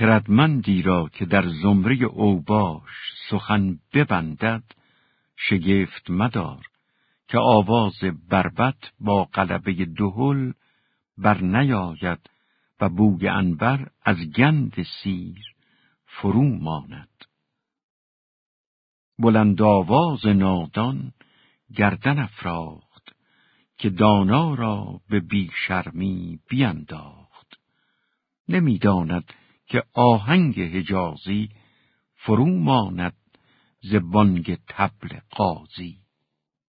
خردمندی را که در زمره اوباش سخن ببندد شگفت مدار که آواز بربت با قلبه دهل بر نیاید و بوی انبر از گند سیر فرو ماند. بلند آواز نادان گردن افراخت که دانا را به بیشرمی بینداخت. نمی‌داند که آهنگ حجازی فرو ماند ز بانگ تبل قاضی.